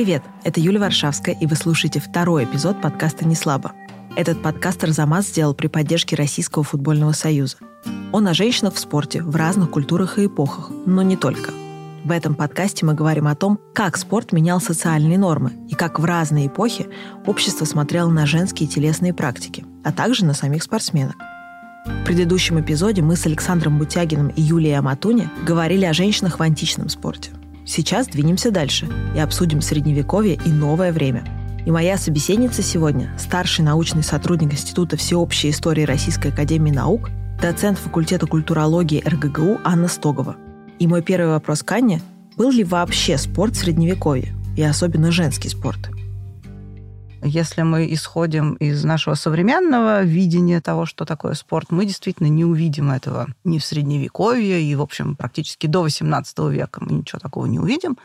привет! Это Юлия Варшавская, и вы слушаете второй эпизод подкаста «Не слабо». Этот подкаст «Арзамас» сделал при поддержке Российского футбольного союза. Он о женщинах в спорте в разных культурах и эпохах, но не только. В этом подкасте мы говорим о том, как спорт менял социальные нормы и как в разные эпохи общество смотрело на женские телесные практики, а также на самих спортсменок. В предыдущем эпизоде мы с Александром Бутягиным и Юлией Аматуни говорили о женщинах в античном спорте. Сейчас двинемся дальше и обсудим средневековье и новое время. И моя собеседница сегодня – старший научный сотрудник Института всеобщей истории Российской академии наук, доцент факультета культурологии РГГУ Анна Стогова. И мой первый вопрос к Анне – был ли вообще спорт в Средневековье, и особенно женский спорт – если мы исходим из нашего современного видения того, что такое спорт, мы действительно не увидим этого ни в Средневековье, и, в общем, практически до XVIII века мы ничего такого не увидим.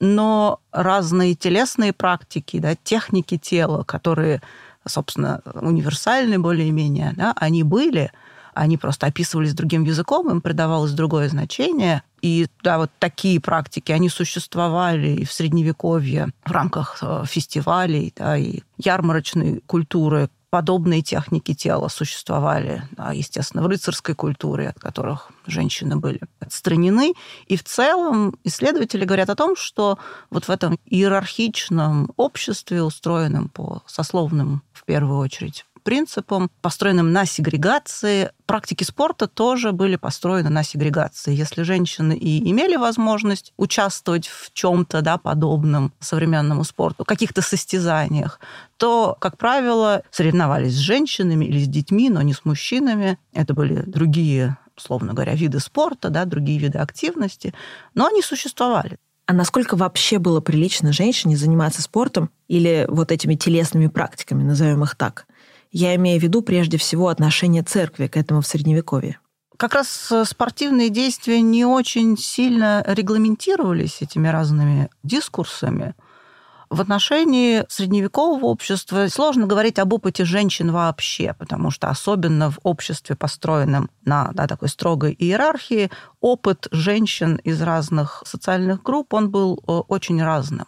Но разные телесные практики, да, техники тела, которые, собственно, универсальны более-менее, да, они были – они просто описывались другим языком, им придавалось другое значение. И да, вот такие практики, они существовали и в Средневековье в рамках э, фестивалей да, и ярмарочной культуры. Подобные техники тела существовали, да, естественно, в рыцарской культуре, от которых женщины были отстранены. И в целом исследователи говорят о том, что вот в этом иерархичном обществе, устроенном по сословным, в первую очередь, принципам, построенным на сегрегации. Практики спорта тоже были построены на сегрегации. Если женщины и имели возможность участвовать в чем-то да, подобном современному спорту, каких-то состязаниях, то, как правило, соревновались с женщинами или с детьми, но не с мужчинами. Это были другие условно говоря, виды спорта, да, другие виды активности, но они существовали. А насколько вообще было прилично женщине заниматься спортом или вот этими телесными практиками, назовем их так? Я имею в виду прежде всего отношение церкви к этому в Средневековье. Как раз э, спортивные действия не очень сильно регламентировались этими разными дискурсами. В отношении средневекового общества сложно говорить об опыте женщин вообще, потому что особенно в обществе, построенном на да, такой строгой иерархии, опыт женщин из разных социальных групп, он был э, очень разным.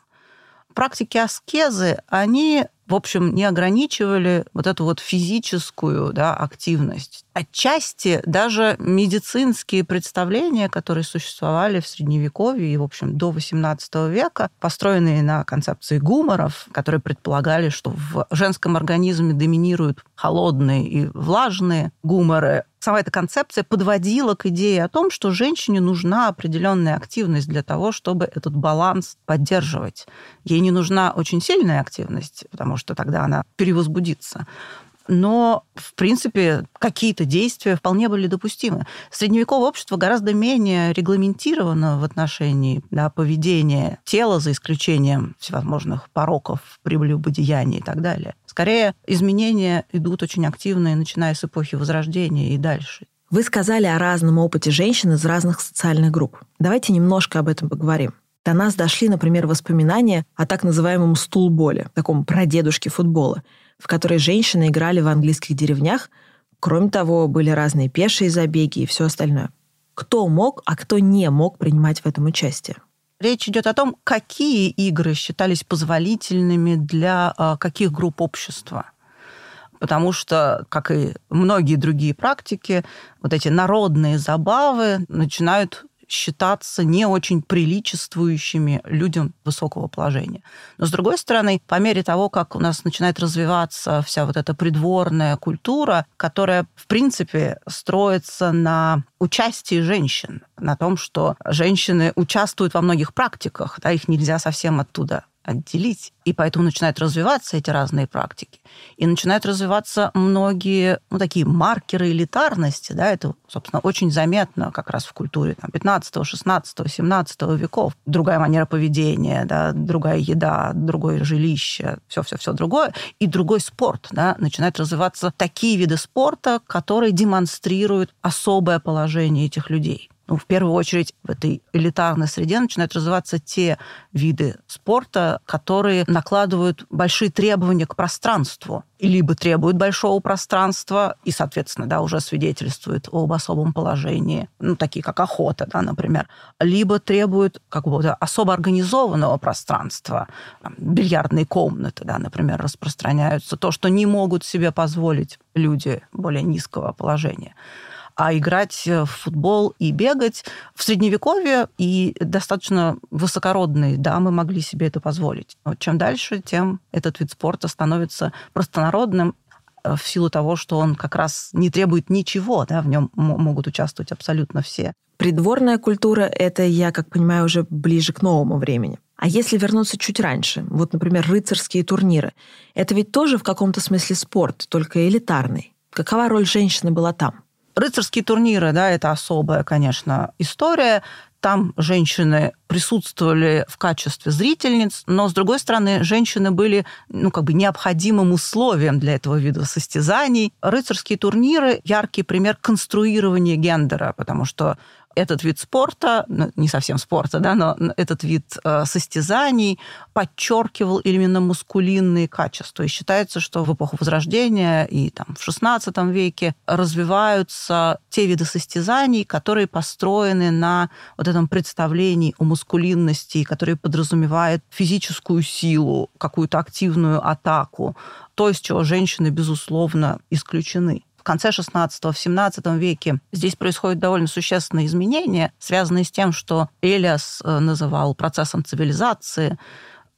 Практики аскезы, они в общем, не ограничивали вот эту вот физическую да, активность. Отчасти даже медицинские представления, которые существовали в Средневековье и, в общем, до XVIII века, построенные на концепции гуморов, которые предполагали, что в женском организме доминируют холодные и влажные гуморы, сама эта концепция подводила к идее о том, что женщине нужна определенная активность для того, чтобы этот баланс поддерживать. Ей не нужна очень сильная активность, потому что тогда она перевозбудится но, в принципе, какие-то действия вполне были допустимы. Средневековое общество гораздо менее регламентировано в отношении да, поведения тела, за исключением всевозможных пороков, прелюбодеяния и так далее. Скорее, изменения идут очень активные, начиная с эпохи Возрождения и дальше. Вы сказали о разном опыте женщин из разных социальных групп. Давайте немножко об этом поговорим. До нас дошли, например, воспоминания о так называемом стулболе, таком прадедушке футбола, в которой женщины играли в английских деревнях. Кроме того, были разные пешие забеги и все остальное. Кто мог, а кто не мог принимать в этом участие? Речь идет о том, какие игры считались позволительными для а, каких групп общества. Потому что, как и многие другие практики, вот эти народные забавы начинают считаться не очень приличествующими людям высокого положения. Но, с другой стороны, по мере того, как у нас начинает развиваться вся вот эта придворная культура, которая, в принципе, строится на участии женщин, на том, что женщины участвуют во многих практиках, да, их нельзя совсем оттуда отделить. И поэтому начинают развиваться эти разные практики. И начинают развиваться многие ну, такие маркеры элитарности. Да, это, собственно, очень заметно как раз в культуре там, 15, 16, 17 веков. Другая манера поведения, да, другая еда, другое жилище, все-все-все другое. И другой спорт. Да, начинают развиваться такие виды спорта, которые демонстрируют особое положение этих людей. Ну, в первую очередь в этой элитарной среде начинают развиваться те виды спорта, которые накладывают большие требования к пространству. Либо требуют большого пространства и, соответственно, да, уже свидетельствуют об особом положении, ну, такие как охота, да, например. Либо требуют какого-то особо организованного пространства. Там, бильярдные комнаты, да, например, распространяются. То, что не могут себе позволить люди более низкого положения а играть в футбол и бегать в средневековье и достаточно высокородные дамы могли себе это позволить. Но чем дальше, тем этот вид спорта становится простонародным э, в силу того, что он как раз не требует ничего, да, в нем могут участвовать абсолютно все. Придворная культура — это, я как понимаю, уже ближе к новому времени. А если вернуться чуть раньше, вот, например, рыцарские турниры, это ведь тоже в каком-то смысле спорт, только элитарный. Какова роль женщины была там? Рыцарские турниры, да, это особая, конечно, история. Там женщины присутствовали в качестве зрительниц, но, с другой стороны, женщины были ну, как бы необходимым условием для этого вида состязаний. Рыцарские турниры – яркий пример конструирования гендера, потому что этот вид спорта, ну, не совсем спорта, да, но этот вид э, состязаний подчеркивал именно мускулинные качества. И считается, что в эпоху Возрождения и там, в XVI веке развиваются те виды состязаний, которые построены на вот этом представлении о мускулинности, которые подразумевают физическую силу, какую-то активную атаку, то, из чего женщины, безусловно, исключены конце 16 в 17 веке здесь происходят довольно существенные изменения, связанные с тем, что Элиас э, называл процессом цивилизации,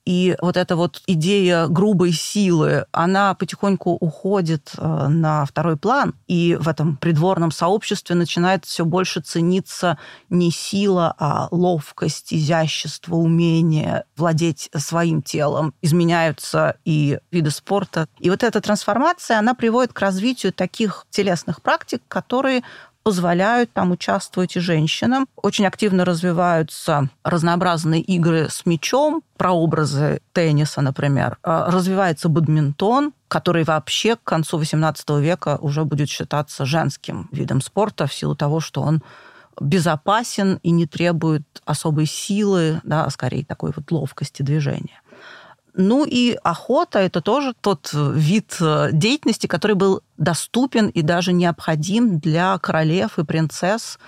и вот эта вот идея грубой силы, она потихоньку уходит э, на второй план. И в этом придворном сообществе начинает все больше цениться не сила, а ловкость, изящество, умение владеть своим телом. Изменяются и виды спорта. И вот эта трансформация, она приводит к развитию таких телесных практик, которые позволяют там участвовать и женщинам. Очень активно развиваются разнообразные игры с мячом, прообразы тенниса, например. А, развивается бадминтон, который вообще к концу XVIII века уже будет считаться женским видом спорта в силу того, что он безопасен и не требует особой силы, да, а скорее такой вот ловкости движения. Ну и охота – это тоже тот вид э, деятельности, который был доступен и даже необходим для королев и принцесс.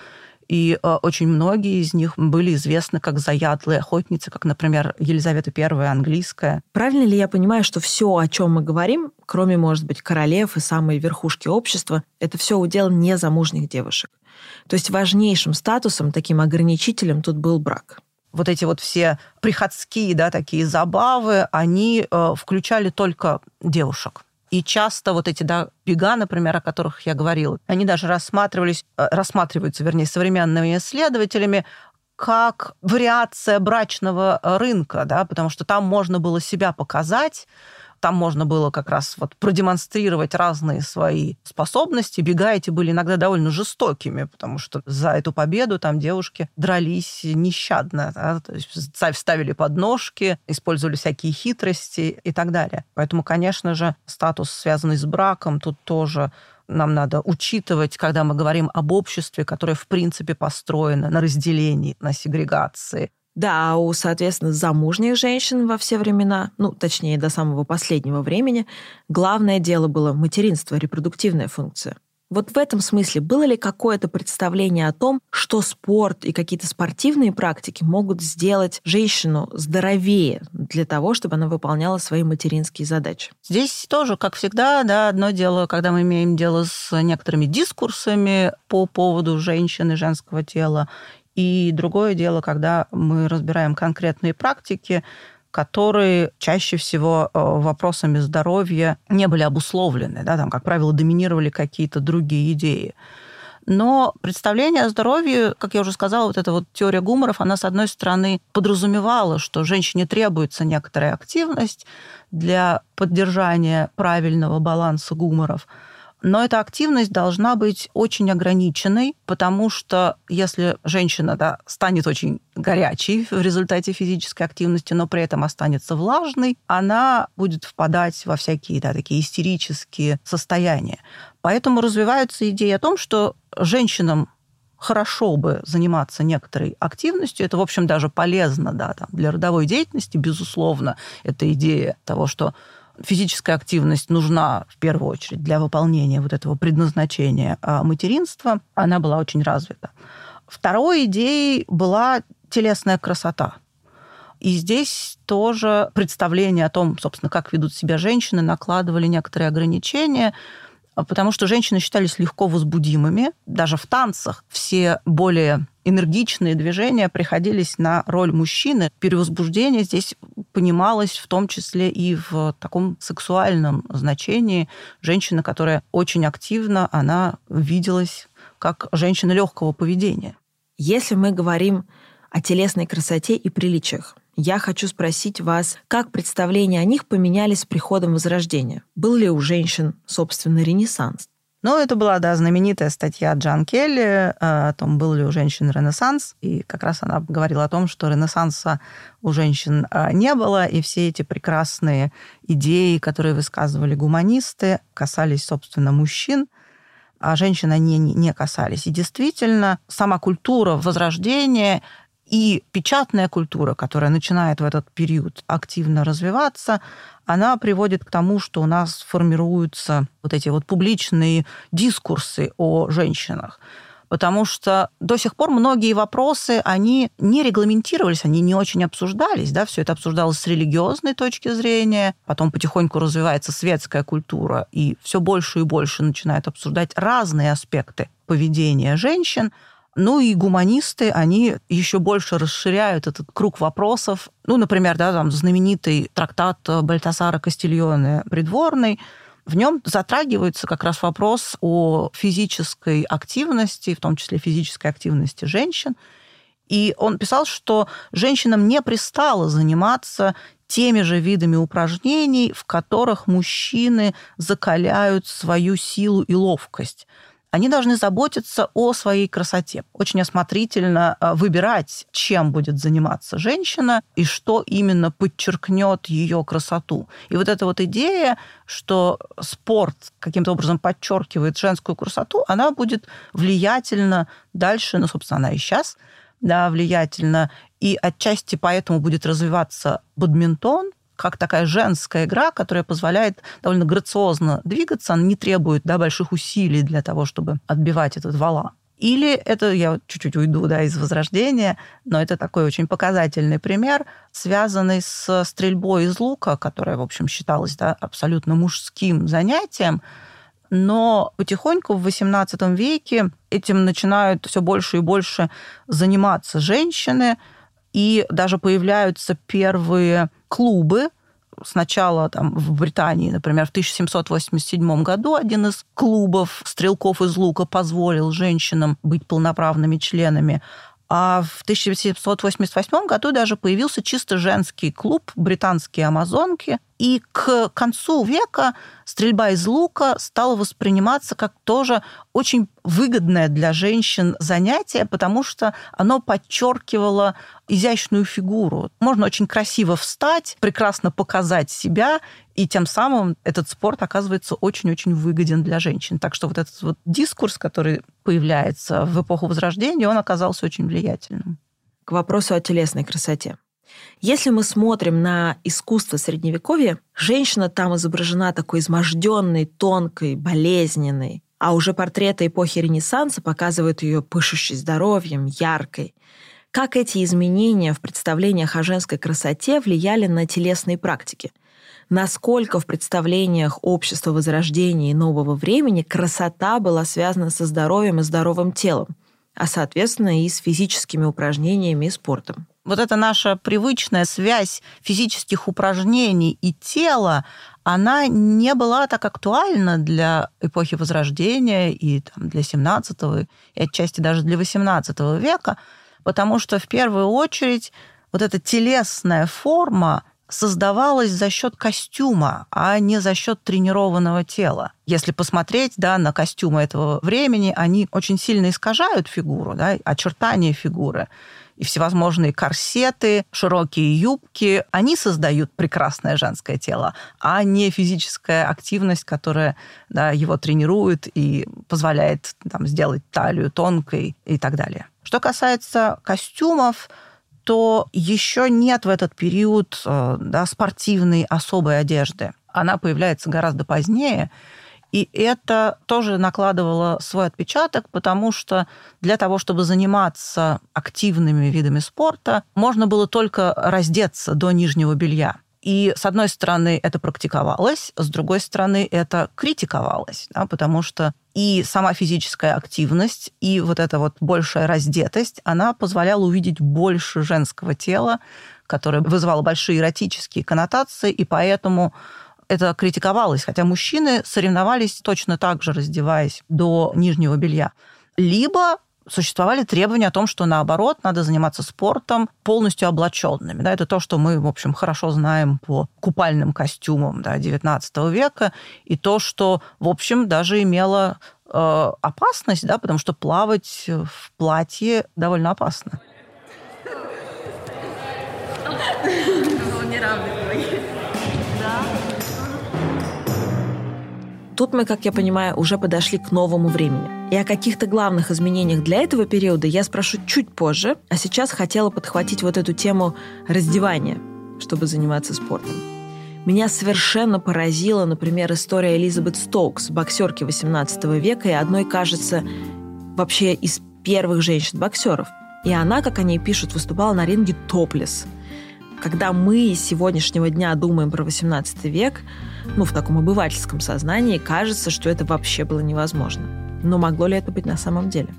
И э, очень многие из них были известны как заядлые охотницы, как, например, Елизавета I английская. Правильно ли я понимаю, что все, о чем мы говорим, кроме, может быть, королев и самой верхушки общества, это все удел незамужних девушек? То есть важнейшим статусом, таким ограничителем тут был брак вот эти вот все приходские, да, такие забавы, они э, включали только девушек. И часто вот эти да, бега, например, о которых я говорила, они даже рассматривались, э, рассматриваются, вернее, современными исследователями как вариация брачного рынка, да, потому что там можно было себя показать, там можно было как раз вот продемонстрировать разные свои способности. Бега эти были иногда довольно жестокими, потому что за эту победу там девушки дрались нещадно. Да? То есть ставили подножки, использовали всякие хитрости и так далее. Поэтому, конечно же, статус, связанный с браком, тут тоже нам надо учитывать, когда мы говорим об обществе, которое, в принципе, построено на разделении, на сегрегации, да, у, соответственно, замужних женщин во все времена, ну, точнее, до самого последнего времени, главное дело было материнство, репродуктивная функция. Вот в этом смысле было ли какое-то представление о том, что спорт и какие-то спортивные практики могут сделать женщину здоровее для того, чтобы она выполняла свои материнские задачи? Здесь тоже, как всегда, да, одно дело, когда мы имеем дело с некоторыми дискурсами по поводу женщины, женского тела, и другое дело, когда мы разбираем конкретные практики, которые чаще всего э, вопросами здоровья не были обусловлены. Да, там, как правило, доминировали какие-то другие идеи. Но представление о здоровье, как я уже сказала, вот эта вот теория гуморов, она, с одной стороны, подразумевала, что женщине требуется некоторая активность для поддержания правильного баланса гуморов – но эта активность должна быть очень ограниченной, потому что если женщина да, станет очень горячей в результате физической активности, но при этом останется влажной, она будет впадать во всякие да, такие истерические состояния. Поэтому развиваются идеи о том, что женщинам хорошо бы заниматься некоторой активностью. Это, в общем, даже полезно да, там, для родовой деятельности, безусловно. Это идея того, что физическая активность нужна в первую очередь для выполнения вот этого предназначения а материнства. Она была очень развита. Второй идеей была телесная красота. И здесь тоже представление о том, собственно, как ведут себя женщины, накладывали некоторые ограничения, потому что женщины считались легко возбудимыми. Даже в танцах все более энергичные движения приходились на роль мужчины. Перевозбуждение здесь понималось в том числе и в таком сексуальном значении. Женщина, которая очень активна, она виделась как женщина легкого поведения. Если мы говорим о телесной красоте и приличиях, я хочу спросить вас, как представления о них поменялись с приходом Возрождения? Был ли у женщин, собственно, ренессанс? Ну, это была, да, знаменитая статья Джан Келли э, о том, был ли у женщин ренессанс. И как раз она говорила о том, что ренессанса у женщин э, не было, и все эти прекрасные идеи, которые высказывали гуманисты, касались, собственно, мужчин, а женщин они не касались. И действительно, сама культура возрождения и печатная культура, которая начинает в этот период активно развиваться, она приводит к тому, что у нас формируются вот эти вот публичные дискурсы о женщинах. Потому что до сих пор многие вопросы, они не регламентировались, они не очень обсуждались. Да? Все это обсуждалось с религиозной точки зрения, потом потихоньку развивается светская культура, и все больше и больше начинает обсуждать разные аспекты поведения женщин, ну и гуманисты, они еще больше расширяют этот круг вопросов. Ну, например, да, там знаменитый трактат Бальтасара Кастильоне «Придворный», в нем затрагивается как раз вопрос о физической активности, в том числе физической активности женщин. И он писал, что женщинам не пристало заниматься теми же видами упражнений, в которых мужчины закаляют свою силу и ловкость они должны заботиться о своей красоте. Очень осмотрительно э, выбирать, чем будет заниматься женщина и что именно подчеркнет ее красоту. И вот эта вот идея, что спорт каким-то образом подчеркивает женскую красоту, она будет влиятельна дальше, ну, собственно, она и сейчас да, влиятельна, и отчасти поэтому будет развиваться бадминтон, как такая женская игра, которая позволяет довольно грациозно двигаться, она не требует да, больших усилий для того, чтобы отбивать этот вала. Или это, я чуть-чуть уйду да, из возрождения, но это такой очень показательный пример, связанный с стрельбой из лука, которая, в общем, считалась да, абсолютно мужским занятием, но потихоньку в XVIII веке этим начинают все больше и больше заниматься женщины, и даже появляются первые клубы, сначала там, в Британии, например, в 1787 году один из клубов стрелков из лука позволил женщинам быть полноправными членами, а в 1788 году даже появился чисто женский клуб «Британские амазонки», и к концу века стрельба из лука стала восприниматься как тоже очень выгодное для женщин занятие, потому что оно подчеркивало изящную фигуру. Можно очень красиво встать, прекрасно показать себя, и тем самым этот спорт оказывается очень-очень выгоден для женщин. Так что вот этот вот дискурс, который появляется в эпоху Возрождения, он оказался очень влиятельным. К вопросу о телесной красоте. Если мы смотрим на искусство Средневековья, женщина там изображена такой изможденной, тонкой, болезненной. А уже портреты эпохи Ренессанса показывают ее пышущей здоровьем, яркой. Как эти изменения в представлениях о женской красоте влияли на телесные практики? Насколько в представлениях общества Возрождения и нового времени красота была связана со здоровьем и здоровым телом, а, соответственно, и с физическими упражнениями и спортом? Вот эта наша привычная связь физических упражнений и тела, она не была так актуальна для эпохи Возрождения и там, для 17 и отчасти даже для 18 века, потому что в первую очередь вот эта телесная форма создавалась за счет костюма, а не за счет тренированного тела. Если посмотреть да, на костюмы этого времени, они очень сильно искажают фигуру, да, очертания фигуры. И всевозможные корсеты, широкие юбки, они создают прекрасное женское тело, а не физическая активность, которая да, его тренирует и позволяет там, сделать талию тонкой и так далее. Что касается костюмов, то еще нет в этот период э, да, спортивной особой одежды. Она появляется гораздо позднее, и это тоже накладывало свой отпечаток, потому что для того, чтобы заниматься активными видами спорта, можно было только раздеться до нижнего белья. И, с одной стороны, это практиковалось, с другой стороны, это критиковалось, да, потому что и сама физическая активность, и вот эта вот большая раздетость, она позволяла увидеть больше женского тела, которое вызывало большие эротические коннотации, и поэтому это критиковалось, хотя мужчины соревновались точно так же, раздеваясь до нижнего белья. Либо существовали требования о том, что наоборот надо заниматься спортом полностью облаченными. Да, это то, что мы, в общем, хорошо знаем по купальным костюмам да, XIX века, и то, что, в общем, даже имело э, опасность, да, потому что плавать в платье довольно опасно. Тут мы, как я понимаю, уже подошли к новому времени. И о каких-то главных изменениях для этого периода я спрошу чуть позже, а сейчас хотела подхватить вот эту тему раздевания, чтобы заниматься спортом. Меня совершенно поразила, например, история Элизабет Стоукс, боксерки 18 века и одной, кажется, вообще из первых женщин-боксеров. И она, как они пишут, выступала на ринге топлес. Когда мы сегодняшнего дня думаем про 18 век, ну, в таком обывательском сознании, кажется, что это вообще было невозможно. Но могло ли это быть на самом деле?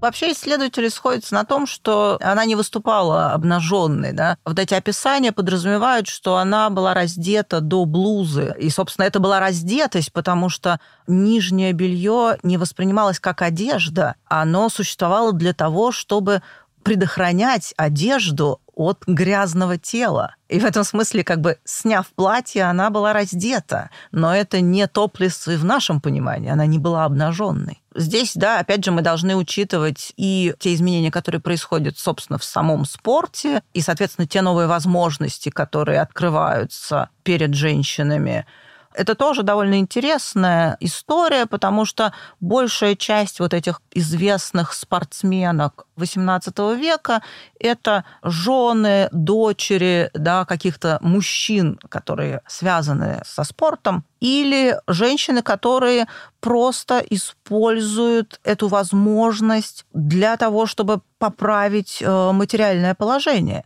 Вообще исследователи сходятся на том, что она не выступала обнаженной. Да? Вот эти описания подразумевают, что она была раздета до блузы. И, собственно, это была раздетость, потому что нижнее белье не воспринималось как одежда. Оно существовало для того, чтобы предохранять одежду от грязного тела. И в этом смысле, как бы сняв платье, она была раздета. Но это не топлес в нашем понимании, она не была обнаженной. Здесь, да, опять же, мы должны учитывать и те изменения, которые происходят, собственно, в самом спорте, и, соответственно, те новые возможности, которые открываются перед женщинами это тоже довольно интересная история, потому что большая часть вот этих известных спортсменок XVIII века – это жены, дочери да, каких-то мужчин, которые связаны со спортом, или женщины, которые просто используют эту возможность для того, чтобы поправить э, материальное положение.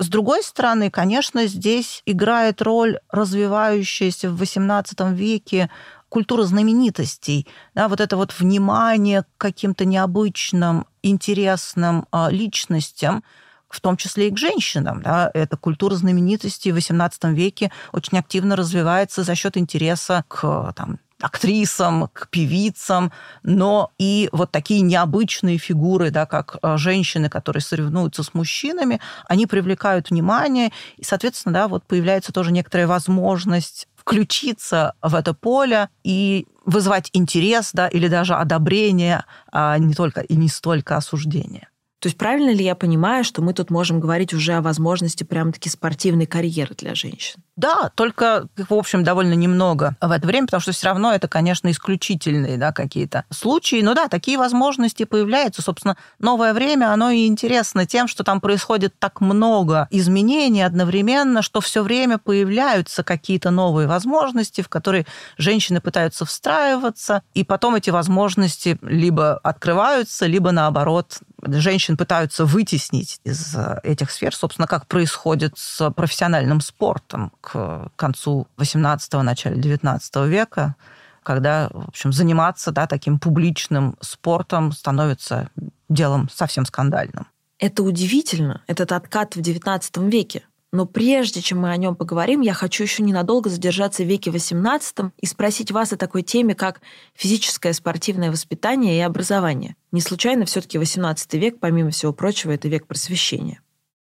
С другой стороны, конечно, здесь играет роль развивающаяся в XVIII веке культура знаменитостей, да, вот это вот внимание к каким-то необычным, интересным э, личностям, в том числе и к женщинам. Да. Эта культура знаменитостей в XVIII веке очень активно развивается за счет интереса к там, актрисам, к певицам, но и вот такие необычные фигуры, да, как э, женщины, которые соревнуются с мужчинами, они привлекают внимание, и, соответственно, да, вот появляется тоже некоторая возможность включиться в это поле и вызвать интерес, да, или даже одобрение, а не только и не столько осуждение. То есть правильно ли я понимаю, что мы тут можем говорить уже о возможности прям-таки спортивной карьеры для женщин? Да, только, в общем, довольно немного в это время, потому что все равно это, конечно, исключительные да, какие-то случаи. Но да, такие возможности появляются. Собственно, новое время, оно и интересно тем, что там происходит так много изменений одновременно, что все время появляются какие-то новые возможности, в которые женщины пытаются встраиваться, и потом эти возможности либо открываются, либо наоборот женщин пытаются вытеснить из э, этих сфер, собственно, как происходит с профессиональным спортом к концу 18-го, начале 19 века, когда, в общем, заниматься да, таким публичным спортом становится делом совсем скандальным. Это удивительно, этот откат в XIX веке. Но прежде чем мы о нем поговорим, я хочу еще ненадолго задержаться в веке XVIII и спросить вас о такой теме, как физическое спортивное воспитание и образование. Не случайно все-таки XVIII век, помимо всего прочего, это век просвещения.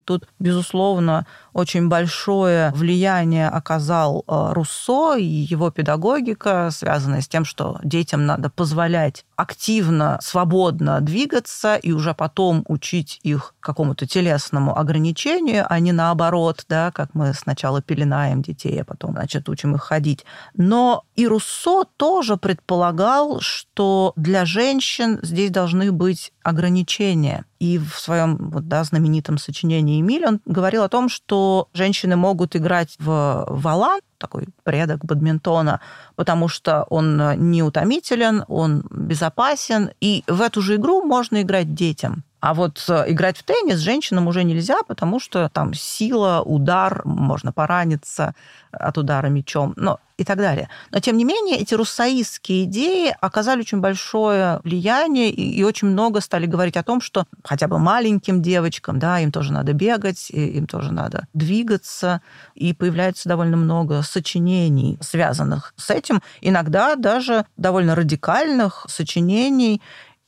Тут, безусловно, очень большое влияние оказал э, Руссо и его педагогика, связанная с тем, что детям надо позволять активно, свободно двигаться и уже потом учить их какому-то телесному ограничению, а не наоборот, да, как мы сначала пеленаем детей, а потом, значит, учим их ходить. Но и Руссо тоже предполагал, что для женщин здесь должны быть ограничения. И в своем вот, да, знаменитом сочинении «Эмиль» он говорил о том, что женщины могут играть в валан, такой предок бадминтона, потому что он неутомителен, он безопасен, и в эту же игру можно играть детям. А вот э, играть в теннис женщинам уже нельзя, потому что там сила, удар, можно пораниться от удара мечом, но и так далее. Но, тем не менее, эти руссоистские идеи оказали очень большое влияние и, и очень много стали говорить о том, что хотя бы маленьким девочкам, да, им тоже надо бегать, им тоже надо двигаться, и появляется довольно много сочинений, связанных с этим, иногда даже довольно радикальных сочинений,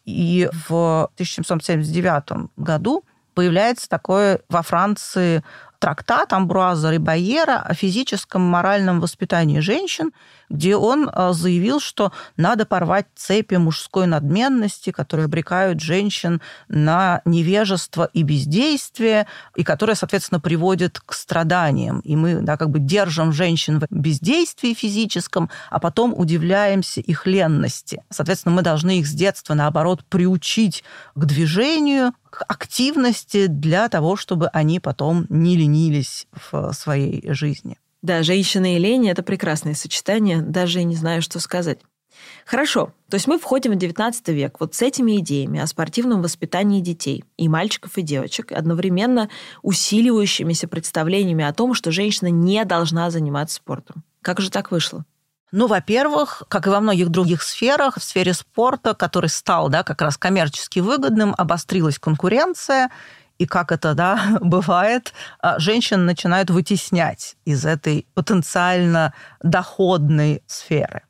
и в 1779 году появляется такое во Франции трактат Амбруаза Рибайера о физическом моральном воспитании женщин, где он э, заявил, что надо порвать цепи мужской надменности, которые обрекают женщин на невежество и бездействие, и которые, соответственно, приводят к страданиям. И мы да, как бы держим женщин в бездействии физическом, а потом удивляемся их ленности. Соответственно, мы должны их с детства, наоборот, приучить к движению, активности для того, чтобы они потом не ленились в своей жизни. Да, женщина и лень – это прекрасное сочетание, даже не знаю, что сказать. Хорошо, то есть мы входим в XIX век вот с этими идеями о спортивном воспитании детей, и мальчиков, и девочек, одновременно усиливающимися представлениями о том, что женщина не должна заниматься спортом. Как же так вышло? Ну, во-первых, как и во многих других сферах, в сфере спорта, который стал да, как раз коммерчески выгодным, обострилась конкуренция, и как это да, бывает, а, женщин начинают вытеснять из этой потенциально доходной сферы.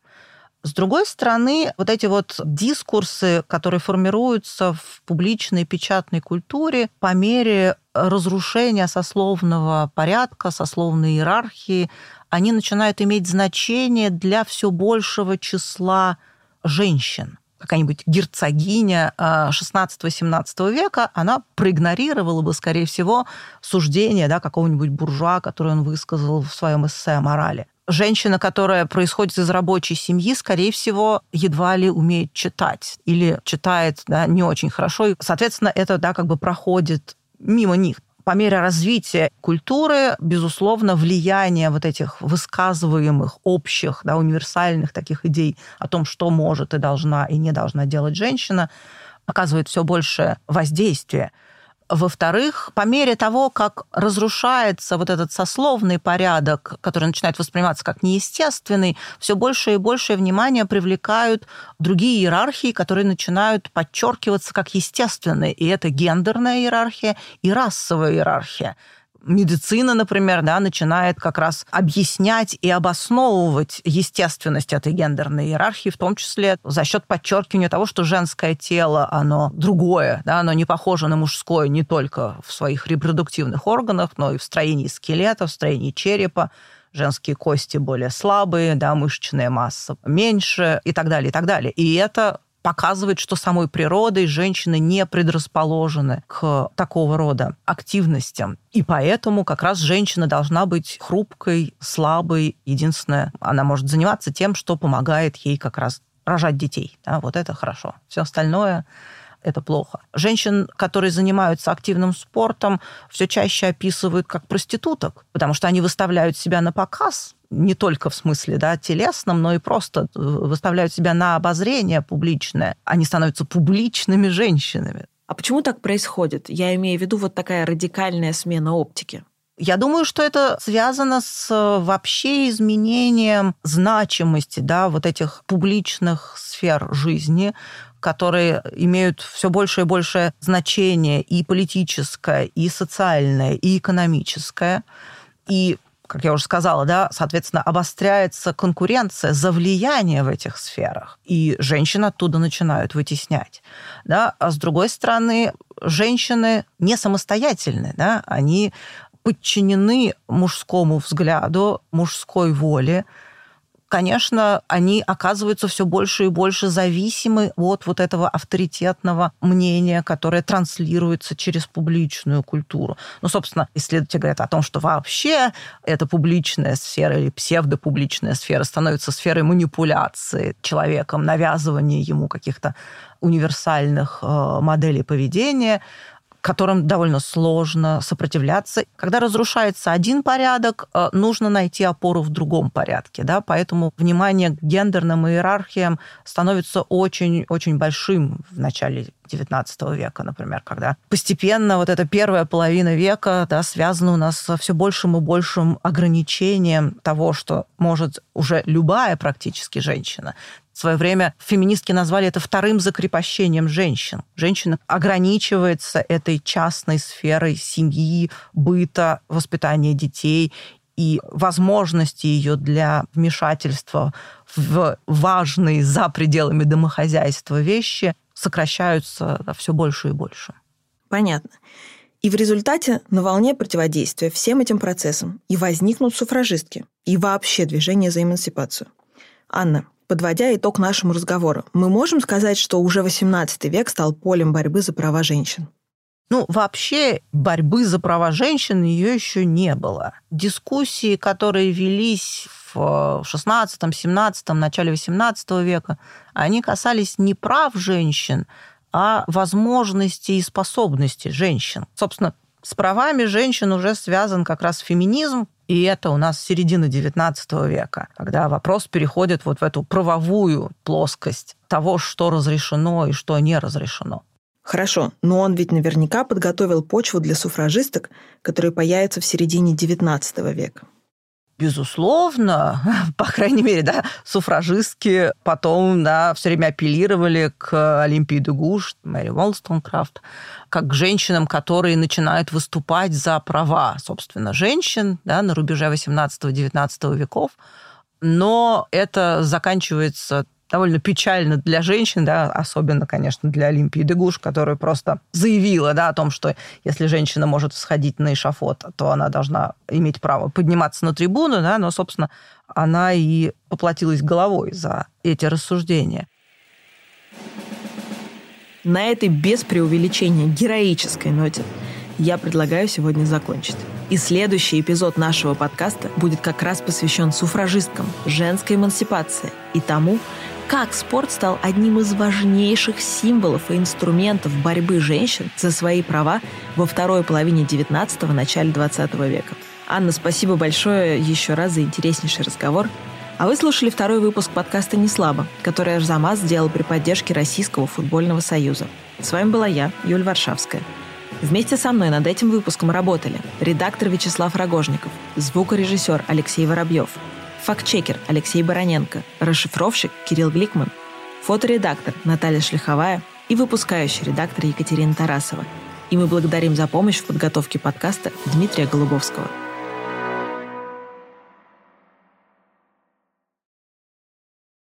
С другой стороны, вот эти вот дискурсы, которые формируются в публичной печатной культуре по мере разрушения сословного порядка, сословной иерархии, они начинают иметь значение для все большего числа женщин какая-нибудь герцогиня 16-17 а, века, она проигнорировала бы, скорее всего, суждение да, какого-нибудь буржуа, которое он высказал в своем эссе о морали. Женщина, которая происходит из рабочей семьи, скорее всего, едва ли умеет читать или читает да, не очень хорошо. И, соответственно, это да, как бы проходит мимо них по мере развития культуры, безусловно, влияние вот этих высказываемых, общих, да, универсальных таких идей о том, что может и должна и не должна делать женщина, оказывает все большее воздействие – во-вторых, по мере того, как разрушается вот этот сословный порядок, который начинает восприниматься как неестественный, все больше и больше внимания привлекают другие иерархии, которые начинают подчеркиваться как естественные. И это гендерная иерархия и расовая иерархия медицина, например, да, начинает как раз объяснять и обосновывать естественность этой гендерной иерархии, в том числе за счет подчеркивания того, что женское тело, оно другое, да, оно не похоже на мужское не только в своих репродуктивных органах, но и в строении скелета, в строении черепа, женские кости более слабые, да, мышечная масса меньше и так далее, и так далее. И это показывает, что самой природой женщины не предрасположены к такого рода активностям. И поэтому как раз женщина должна быть хрупкой, слабой. Единственное, она может заниматься тем, что помогает ей как раз рожать детей. Да, вот это хорошо. Все остальное это плохо. Женщин, которые занимаются активным спортом, все чаще описывают как проституток, потому что они выставляют себя на показ, не только в смысле да, телесном, но и просто э, выставляют себя на обозрение публичное. Они становятся публичными женщинами. А почему так происходит? Я имею в виду вот такая радикальная смена оптики. Я думаю, что это связано с э, вообще изменением значимости да, вот этих публичных сфер жизни, которые имеют все больше и больше значение и политическое, и социальное, и экономическое. И как я уже сказала, да, соответственно, обостряется конкуренция за влияние в этих сферах, и женщин оттуда начинают вытеснять. Да? А с другой стороны, женщины не самостоятельны, да? они подчинены мужскому взгляду, мужской воле, конечно, они оказываются все больше и больше зависимы от вот этого авторитетного мнения, которое транслируется через публичную культуру. Ну, собственно, исследователи говорят о том, что вообще эта публичная сфера или псевдопубличная сфера становится сферой манипуляции человеком, навязывания ему каких-то универсальных э, моделей поведения, которым довольно сложно сопротивляться. Когда разрушается один порядок, э, нужно найти опору в другом порядке. Да? Поэтому внимание к гендерным иерархиям становится очень-очень большим в начале XIX века, например, когда постепенно вот эта первая половина века да, связана у нас со все большим и большим ограничением того, что может уже любая практически женщина. В свое время феминистки назвали это вторым закрепощением женщин. Женщина ограничивается этой частной сферой семьи, быта, воспитания детей и возможности ее для вмешательства в важные за пределами домохозяйства вещи сокращаются все больше и больше. Понятно. И в результате на волне противодействия всем этим процессам и возникнут суфражистки, и вообще движение за эмансипацию. Анна, Подводя итог нашему разговору, мы можем сказать, что уже XVIII век стал полем борьбы за права женщин? Ну, вообще борьбы за права женщин ее еще не было. Дискуссии, которые велись в XVI, XVII, начале XVIII века, они касались не прав женщин, а возможностей и способностей женщин. Собственно, с правами женщин уже связан как раз феминизм, и это у нас середина XIX века, когда вопрос переходит вот в эту правовую плоскость того, что разрешено и что не разрешено. Хорошо, но он ведь наверняка подготовил почву для суфражисток, которые появятся в середине XIX века. Безусловно, по крайней мере, да, суфражистки потом да, все время апеллировали к Олимпии Дугуш, Мэри Волстонкрафт, как к женщинам, которые начинают выступать за права, собственно, женщин да, на рубеже 18-19 веков. Но это заканчивается довольно печально для женщин, да, особенно, конечно, для Олимпии Дегуш, которая просто заявила да, о том, что если женщина может сходить на эшафот, то она должна иметь право подниматься на трибуну, да, но, собственно, она и поплатилась головой за эти рассуждения. На этой без преувеличения героической ноте я предлагаю сегодня закончить. И следующий эпизод нашего подкаста будет как раз посвящен суфражисткам, женской эмансипации и тому, как спорт стал одним из важнейших символов и инструментов борьбы женщин за свои права во второй половине 19-го, начале 20 века. Анна, спасибо большое еще раз за интереснейший разговор. А вы слушали второй выпуск подкаста «Не слабо», который Арзамас сделал при поддержке Российского футбольного союза. С вами была я, Юль Варшавская. Вместе со мной над этим выпуском работали редактор Вячеслав Рогожников, звукорежиссер Алексей Воробьев, фактчекер Алексей Бароненко, расшифровщик Кирилл Гликман, фоторедактор Наталья Шлиховая и выпускающий редактор Екатерина Тарасова. И мы благодарим за помощь в подготовке подкаста Дмитрия Голубовского.